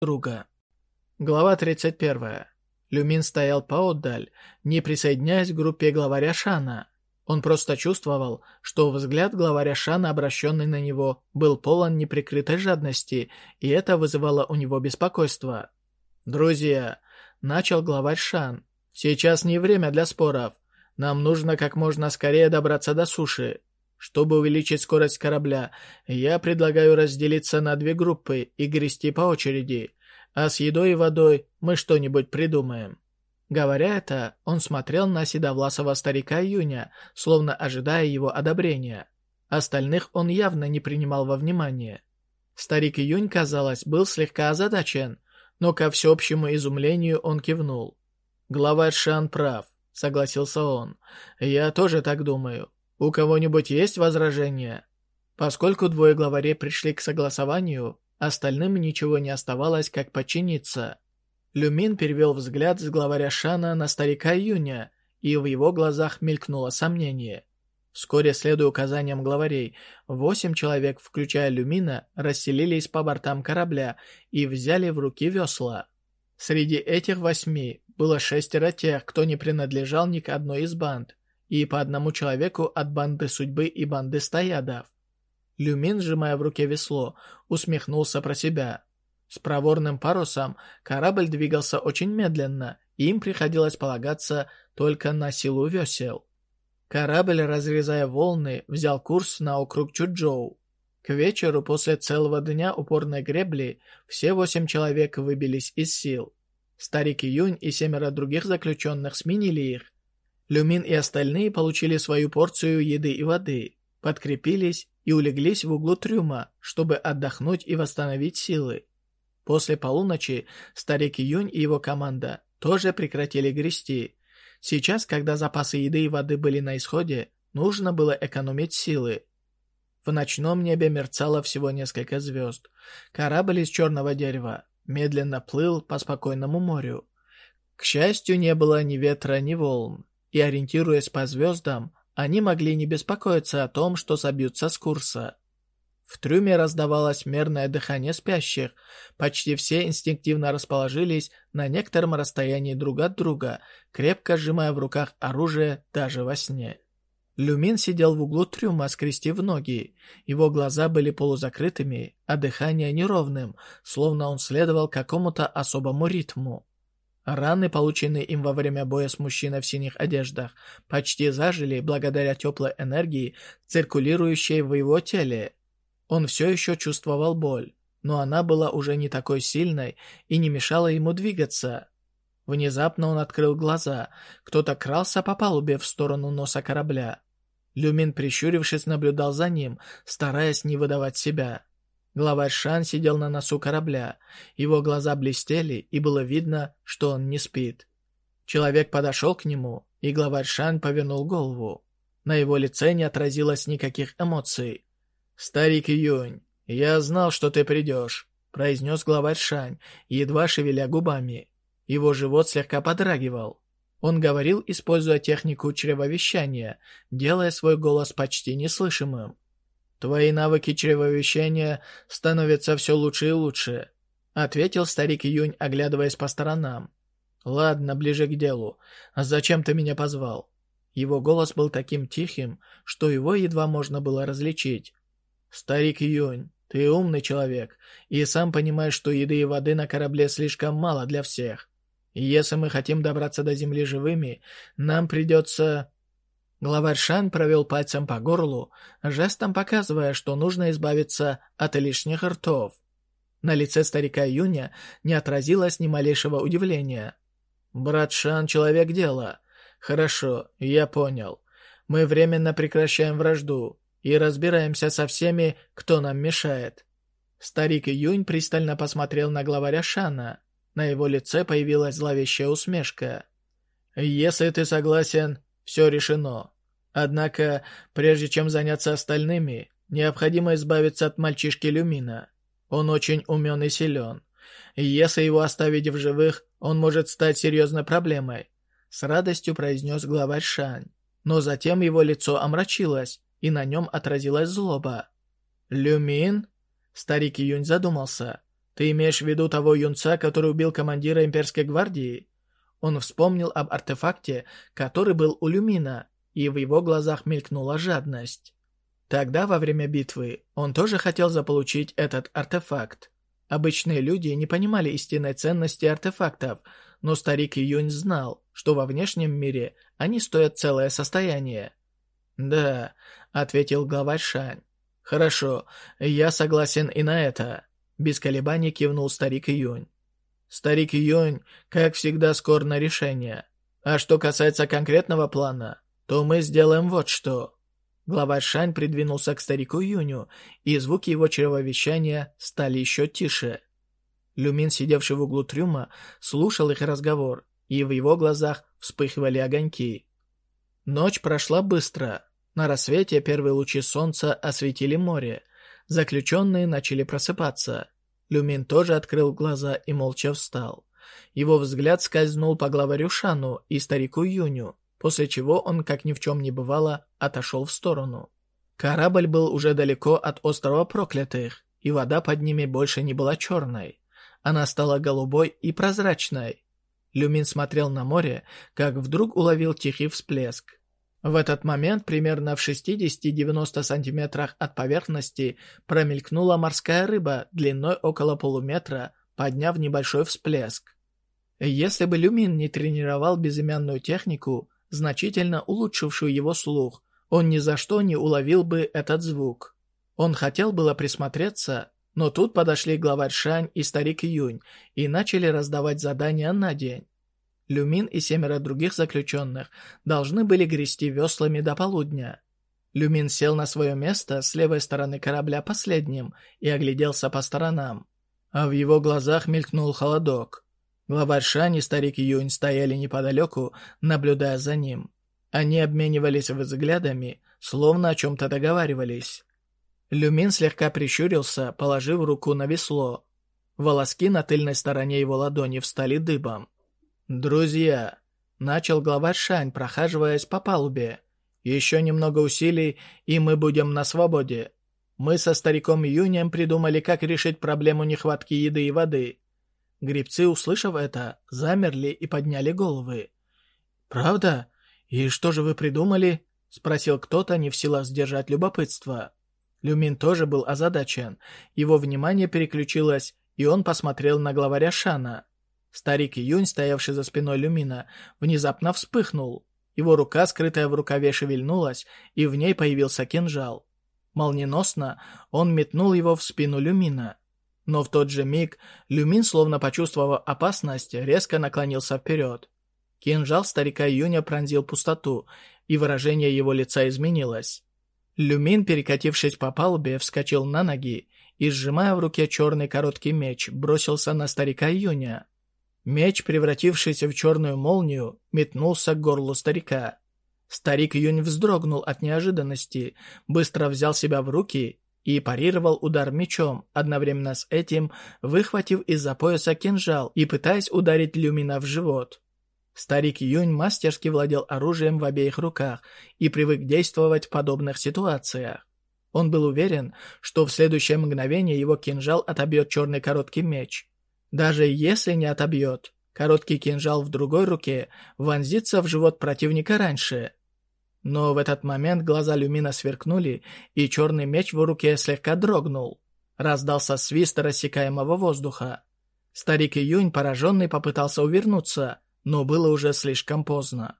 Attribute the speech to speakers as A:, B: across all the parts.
A: друга. Глава 31. Люмин стоял поотдаль, не присоединяясь к группе главаря Шана. Он просто чувствовал, что взгляд главаря Шана, обращенный на него, был полон неприкрытой жадности, и это вызывало у него беспокойство. «Друзья», — начал главарь Шан, — «сейчас не время для споров. Нам нужно как можно скорее добраться до суши. Чтобы увеличить скорость корабля, я предлагаю разделиться на две группы и грести по очереди, а с едой и водой мы что-нибудь придумаем». Говоря это, он смотрел на седовласого старика Юня, словно ожидая его одобрения. Остальных он явно не принимал во внимание. Старик Юнь, казалось, был слегка озадачен, но ко всеобщему изумлению он кивнул. «Главарь Шан прав», — согласился он. «Я тоже так думаю. У кого-нибудь есть возражения?» Поскольку двое главарей пришли к согласованию, остальным ничего не оставалось, как подчиниться. Люмин перевел взгляд с главаря Шана на старика Юня, и в его глазах мелькнуло сомнение. Вскоре, следуя указаниям главарей, восемь человек, включая Люмина, расселились по бортам корабля и взяли в руки весла. Среди этих восьми было шестеро тех, кто не принадлежал ни к одной из банд, и по одному человеку от банды судьбы и банды стоядов. Люмин, сжимая в руке весло, усмехнулся про себя. С проворным парусом корабль двигался очень медленно, и им приходилось полагаться только на силу весел. Корабль, разрезая волны, взял курс на округ Чуджоу. К вечеру после целого дня упорной гребли все восемь человек выбились из сил. Старик Юнь и семеро других заключенных сменили их. Люмин и остальные получили свою порцию еды и воды, подкрепились и улеглись в углу трюма, чтобы отдохнуть и восстановить силы. После полуночи старик Юнь и его команда тоже прекратили грести. Сейчас, когда запасы еды и воды были на исходе, нужно было экономить силы. В ночном небе мерцало всего несколько звезд. Корабль из черного дерева медленно плыл по спокойному морю. К счастью, не было ни ветра, ни волн, и, ориентируясь по звездам, они могли не беспокоиться о том, что собьются с курса. В трюме раздавалось мерное дыхание спящих. Почти все инстинктивно расположились на некотором расстоянии друг от друга, крепко сжимая в руках оружие даже во сне. Люмин сидел в углу трюма, скрестив ноги. Его глаза были полузакрытыми, а дыхание неровным, словно он следовал какому-то особому ритму. Раны, полученные им во время боя с мужчиной в синих одеждах, почти зажили благодаря теплой энергии, циркулирующей в его теле. Он все еще чувствовал боль, но она была уже не такой сильной и не мешала ему двигаться. Внезапно он открыл глаза. Кто-то крался по палубе в сторону носа корабля. Люмин, прищурившись, наблюдал за ним, стараясь не выдавать себя. Главарь Шан сидел на носу корабля. Его глаза блестели, и было видно, что он не спит. Человек подошел к нему, и главарь Шан повернул голову. На его лице не отразилось никаких эмоций. «Старик Юнь, я знал, что ты придешь», — произнес главарь Шань, едва шевеля губами. Его живот слегка подрагивал. Он говорил, используя технику чревовещания, делая свой голос почти неслышимым. «Твои навыки чревовещания становятся все лучше и лучше», — ответил старик Юнь, оглядываясь по сторонам. «Ладно, ближе к делу. Зачем ты меня позвал?» Его голос был таким тихим, что его едва можно было различить. «Старик Юнь, ты умный человек, и сам понимаешь, что еды и воды на корабле слишком мало для всех. Если мы хотим добраться до Земли живыми, нам придется...» Главарь Шан провел пальцем по горлу, жестом показывая, что нужно избавиться от лишних ртов. На лице старика Юня не отразилось ни малейшего удивления. «Брат Шан — человек дела. Хорошо, я понял. Мы временно прекращаем вражду и разбираемся со всеми, кто нам мешает». Старик Юнь пристально посмотрел на главаря Шана. На его лице появилась зловещая усмешка. «Если ты согласен, все решено. Однако, прежде чем заняться остальными, необходимо избавиться от мальчишки Люмина. Он очень умен и силен. Если его оставить в живых, он может стать серьезной проблемой», — с радостью произнес главарь Шань. Но затем его лицо омрачилось, и на нем отразилась злоба. «Люмин?» Старик Юнь задумался. Ты имеешь в виду того юнца, который убил командира имперской гвардии? Он вспомнил об артефакте, который был у Люмина, и в его глазах мелькнула жадность. Тогда, во время битвы, он тоже хотел заполучить этот артефакт. Обычные люди не понимали истинной ценности артефактов, но старик Юнь знал, что во внешнем мире они стоят целое состояние. «Да», — ответил главарь Шань. «Хорошо, я согласен и на это. Без колебаний кивнул старик Июнь. Старик Июнь, как всегда, скор на решение. А что касается конкретного плана, то мы сделаем вот что. Глава Шань придвинулся к старику Юню, и звуки его чревовещания стали еще тише. Люмин, сидевший в углу трюма, слушал их разговор, и в его глазах вспыхивали огоньки. Ночь прошла быстро. На рассвете первые лучи солнца осветили море, Заключенные начали просыпаться. Люмин тоже открыл глаза и молча встал. Его взгляд скользнул по главарю Шану и старику Юню, после чего он, как ни в чем не бывало, отошел в сторону. Корабль был уже далеко от острова Проклятых, и вода под ними больше не была черной. Она стала голубой и прозрачной. Люмин смотрел на море, как вдруг уловил тихий всплеск. В этот момент, примерно в 60-90 сантиметрах от поверхности, промелькнула морская рыба длиной около полуметра, подняв небольшой всплеск. Если бы Люмин не тренировал безымянную технику, значительно улучшившую его слух, он ни за что не уловил бы этот звук. Он хотел было присмотреться, но тут подошли главарь Шань и старик Юнь и начали раздавать задания на день. Люмин и семеро других заключенных должны были грести веслами до полудня. Люмин сел на свое место с левой стороны корабля последним и огляделся по сторонам. А в его глазах мелькнул холодок. Главарь Шань и старик Юнь стояли неподалеку, наблюдая за ним. Они обменивались взглядами, словно о чем-то договаривались. Люмин слегка прищурился, положив руку на весло. Волоски на тыльной стороне его ладони встали дыбом. «Друзья!» — начал глава Шань, прохаживаясь по палубе. «Еще немного усилий, и мы будем на свободе. Мы со стариком Юнем придумали, как решить проблему нехватки еды и воды». Грибцы, услышав это, замерли и подняли головы. «Правда? И что же вы придумали?» — спросил кто-то, не в силах сдержать любопытство. Люмин тоже был озадачен. Его внимание переключилось, и он посмотрел на главаря Шана. Старик Юнь, стоявший за спиной Люмина, внезапно вспыхнул. Его рука, скрытая в рукаве, шевельнулась, и в ней появился кинжал. Молниеносно он метнул его в спину Люмина. Но в тот же миг Люмин, словно почувствовав опасность, резко наклонился вперед. Кинжал старика Юня пронзил пустоту, и выражение его лица изменилось. Люмин, перекатившись по палубе, вскочил на ноги и, сжимая в руке черный короткий меч, бросился на старика Юня. Меч, превратившийся в черную молнию, метнулся к горлу старика. Старик Юнь вздрогнул от неожиданности, быстро взял себя в руки и парировал удар мечом, одновременно с этим выхватив из-за пояса кинжал и пытаясь ударить Люмина в живот. Старик Юнь мастерски владел оружием в обеих руках и привык действовать в подобных ситуациях. Он был уверен, что в следующее мгновение его кинжал отобьет черный короткий меч. Даже если не отобьет, короткий кинжал в другой руке вонзится в живот противника раньше. Но в этот момент глаза Люмина сверкнули, и черный меч в руке слегка дрогнул. Раздался свист рассекаемого воздуха. Старик Июнь, пораженный, попытался увернуться, но было уже слишком поздно.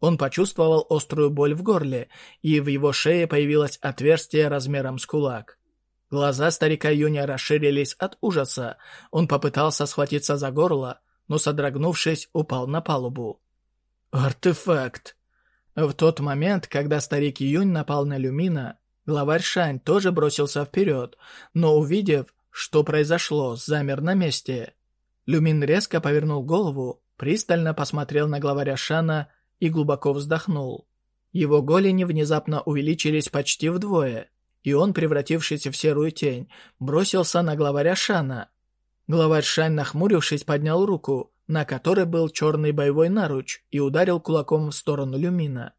A: Он почувствовал острую боль в горле, и в его шее появилось отверстие размером с кулак. Глаза старика Юня расширились от ужаса. Он попытался схватиться за горло, но, содрогнувшись, упал на палубу. «Артефакт!» В тот момент, когда старик Юнь напал на Люмина, главарь Шань тоже бросился вперед, но, увидев, что произошло, замер на месте. Люмин резко повернул голову, пристально посмотрел на главаря Шана и глубоко вздохнул. Его голени внезапно увеличились почти вдвое и он, превратившийся в серую тень, бросился на главаря Шана. Главарь Шань, нахмурившись, поднял руку, на которой был черный боевой наруч, и ударил кулаком в сторону Люмина.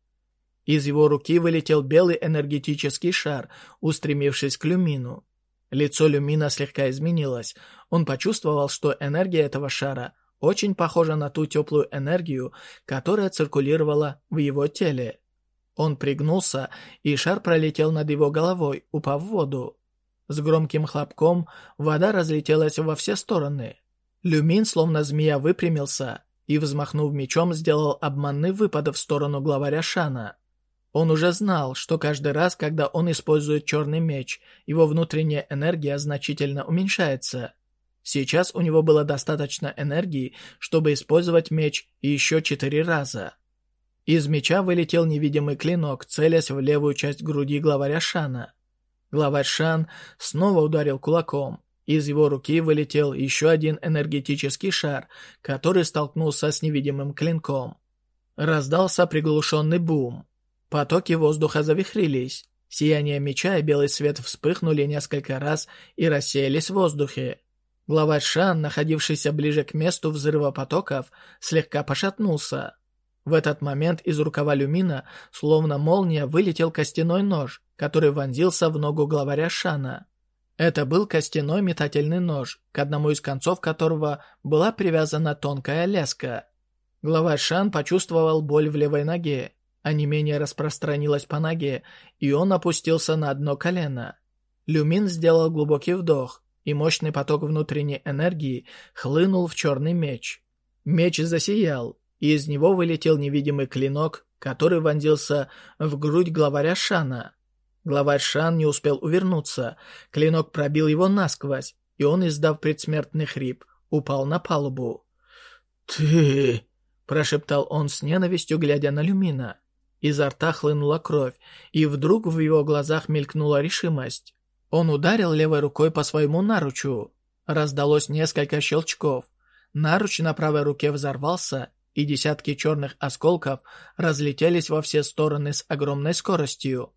A: Из его руки вылетел белый энергетический шар, устремившись к Люмину. Лицо Люмина слегка изменилось. Он почувствовал, что энергия этого шара очень похожа на ту теплую энергию, которая циркулировала в его теле. Он пригнулся, и шар пролетел над его головой, упав в воду. С громким хлопком вода разлетелась во все стороны. Люмин, словно змея, выпрямился и, взмахнув мечом, сделал обманный выпад в сторону главаря Шана. Он уже знал, что каждый раз, когда он использует черный меч, его внутренняя энергия значительно уменьшается. Сейчас у него было достаточно энергии, чтобы использовать меч еще четыре раза. Из меча вылетел невидимый клинок, целясь в левую часть груди главаря Шана. Главарь Шан снова ударил кулаком. Из его руки вылетел еще один энергетический шар, который столкнулся с невидимым клинком. Раздался приглушенный бум. Потоки воздуха завихрились. Сияние меча и белый свет вспыхнули несколько раз и рассеялись в воздухе. Главарь Шан, находившийся ближе к месту взрыва потоков, слегка пошатнулся. В этот момент из рукава люмина, словно молния, вылетел костяной нож, который вонзился в ногу главаря Шана. Это был костяной метательный нож, к одному из концов которого была привязана тонкая леска. Главарь Шан почувствовал боль в левой ноге а не менее распространилась по ноге, и он опустился на одно колено. Люмин сделал глубокий вдох, и мощный поток внутренней энергии хлынул в черный меч. Меч засиял, и из него вылетел невидимый клинок, который вонзился в грудь главаря Шана. Главарь Шан не успел увернуться, клинок пробил его насквозь, и он, издав предсмертный хрип, упал на палубу. «Ты...» – прошептал он с ненавистью, глядя на Люмина. Изо рта хлынула кровь, и вдруг в его глазах мелькнула решимость. Он ударил левой рукой по своему наручу. Раздалось несколько щелчков. Наруч на правой руке взорвался, и десятки черных осколков разлетелись во все стороны с огромной скоростью.